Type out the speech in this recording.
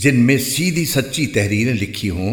जिनमें सीधी सच्ची तहरीरें लिखी हों